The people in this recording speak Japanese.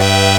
you